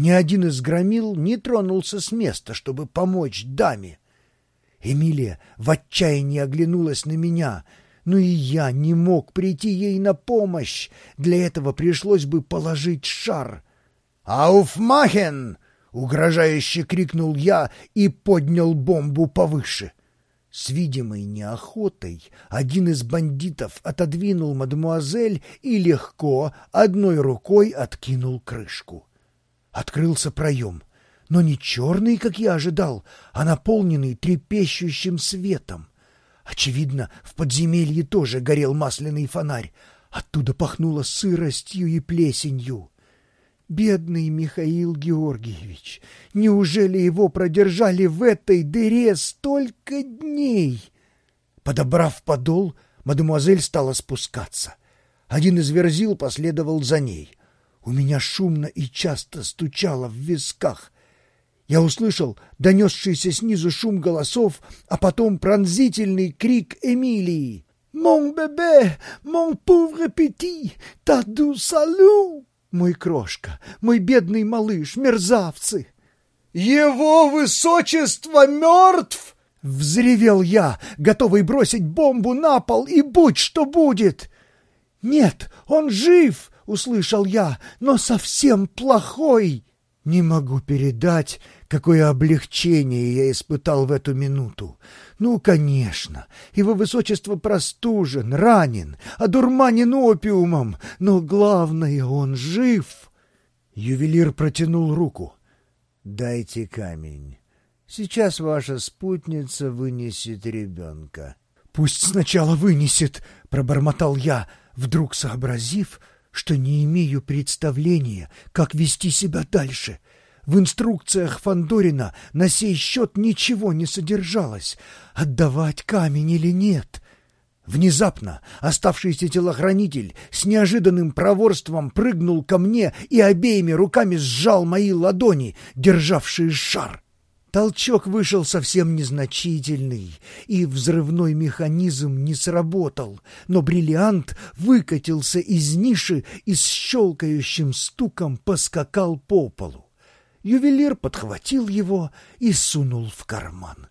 Ни один из громил не тронулся с места, чтобы помочь даме. Эмилия в отчаянии оглянулась на меня, но и я не мог прийти ей на помощь. Для этого пришлось бы положить шар. «Ауфмахен!» — угрожающе крикнул я и поднял бомбу повыше. С видимой неохотой один из бандитов отодвинул мадемуазель и легко одной рукой откинул крышку. Открылся проем, но не черный, как я ожидал, а наполненный трепещущим светом. Очевидно, в подземелье тоже горел масляный фонарь. Оттуда пахнуло сыростью и плесенью. Бедный Михаил Георгиевич, неужели его продержали в этой дыре столько дней? Подобрав подол, мадемуазель стала спускаться. Один из верзил последовал за ней. У меня шумно и часто стучало в висках. Я услышал донесшийся снизу шум голосов, а потом пронзительный крик Эмилии. «Мон бебе! Мон пувре пети! Таду салю!» Мой крошка, мой бедный малыш, мерзавцы! Его высочество мертв! Взревел я, готовый бросить бомбу на пол, и будь что будет. Нет, он жив, услышал я, но совсем плохой. Не могу передать, какое облегчение я испытал в эту минуту. Ну, конечно, его высочество простужен, ранен, одурманен опиумом, но главное, он жив. Ювелир протянул руку. «Дайте камень. Сейчас ваша спутница вынесет ребенка». «Пусть сначала вынесет», — пробормотал я, вдруг сообразив, что не имею представления, как вести себя дальше — в инструкциях Фандорина на сей счет ничего не содержалось. Отдавать камень или нет? Внезапно оставшийся телохранитель с неожиданным проворством прыгнул ко мне и обеими руками сжал мои ладони, державшие шар. Толчок вышел совсем незначительный, и взрывной механизм не сработал, но бриллиант выкатился из ниши и с щелкающим стуком поскакал по полу. Ювелир подхватил его и сунул в карман.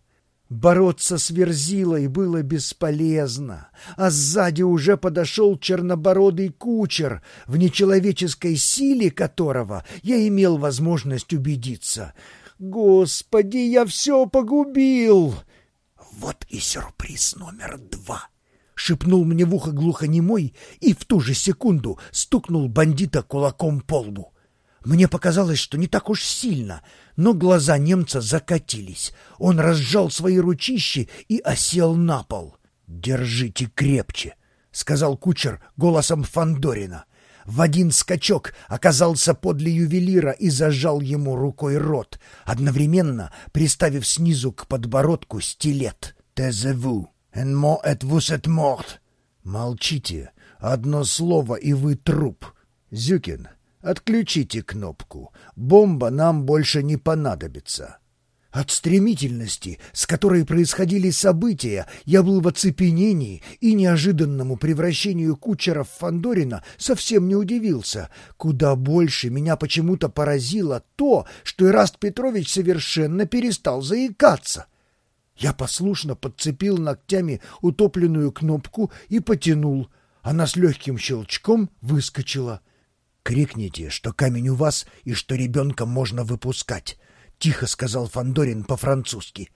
Бороться с Верзилой было бесполезно, а сзади уже подошел чернобородый кучер, в нечеловеческой силе которого я имел возможность убедиться. «Господи, я все погубил!» «Вот и сюрприз номер два!» — шепнул мне в ухо глухонемой и в ту же секунду стукнул бандита кулаком по лбу. Мне показалось, что не так уж сильно, но глаза немца закатились. Он разжал свои ручищи и осел на пол. «Держите крепче», — сказал кучер голосом Фандорина. В один скачок оказался подле ювелира и зажал ему рукой рот, одновременно приставив снизу к подбородку стилет. «Тезеву, et vus et mort». «Молчите, одно слово, и вы труп. Зюкин, Отключите кнопку. Бомба нам больше не понадобится. От стремительности, с которой происходили события, я был в оцепенении и неожиданному превращению кучера в Фандорина совсем не удивился. Куда больше меня почему-то поразило то, что Ираст Петрович совершенно перестал заикаться. Я послушно подцепил ногтями утопленную кнопку и потянул. Она с легким щелчком выскочила — Крикните, что камень у вас и что ребенка можно выпускать, — тихо сказал Фандорин по-французски.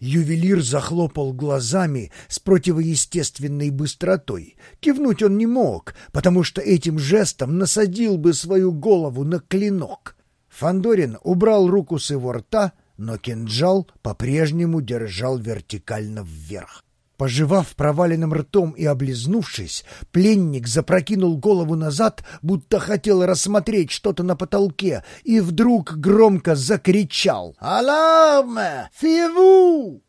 Ювелир захлопал глазами с противоестественной быстротой. Кивнуть он не мог, потому что этим жестом насадил бы свою голову на клинок. Фандорин убрал руку с его рта, но кинжал по-прежнему держал вертикально вверх. Пожевав проваленным ртом и облизнувшись, пленник запрокинул голову назад, будто хотел рассмотреть что-то на потолке, и вдруг громко закричал «Аларме! Фиву!»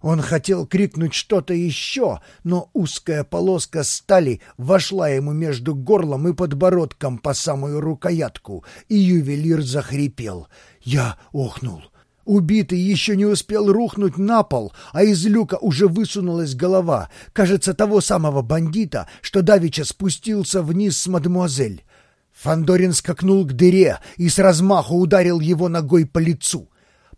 Он хотел крикнуть что-то еще, но узкая полоска стали вошла ему между горлом и подбородком по самую рукоятку, и ювелир захрипел. Я охнул. Убитый еще не успел рухнуть на пол, а из люка уже высунулась голова, кажется, того самого бандита, что давеча спустился вниз с мадемуазель. Фандорин скакнул к дыре и с размаху ударил его ногой по лицу.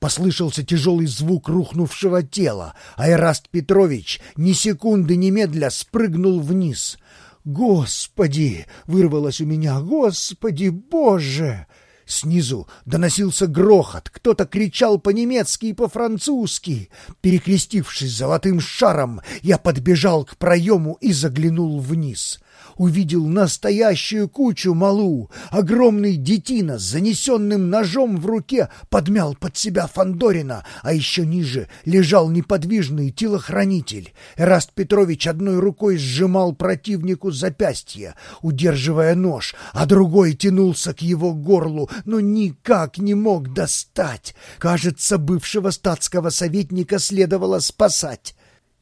Послышался тяжелый звук рухнувшего тела, а Эраст Петрович ни секунды немедля спрыгнул вниз. «Господи!» — вырвалось у меня. «Господи, Боже!» Снизу доносился грохот, кто-то кричал по-немецки и по-французски. Перекрестившись золотым шаром, я подбежал к проему и заглянул вниз увидел настоящую кучу малу. Огромный детина с занесенным ножом в руке подмял под себя Фандорина, а еще ниже лежал неподвижный телохранитель. Эраст Петрович одной рукой сжимал противнику запястье, удерживая нож, а другой тянулся к его горлу, но никак не мог достать. Кажется, бывшего статского советника следовало спасать.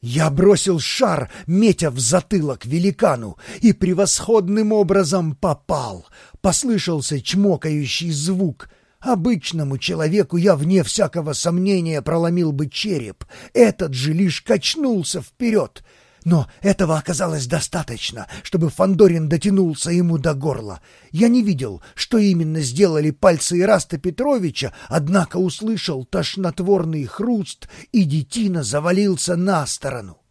Я бросил шар, метя в затылок великану, и превосходным образом попал. Послышался чмокающий звук. Обычному человеку я, вне всякого сомнения, проломил бы череп. Этот же лишь качнулся вперед. Но этого оказалось достаточно, чтобы Фандорин дотянулся ему до горла. Я не видел, что именно сделали пальцы Ираста Петровича, однако услышал тошнотворный хруст, и детина завалился на сторону.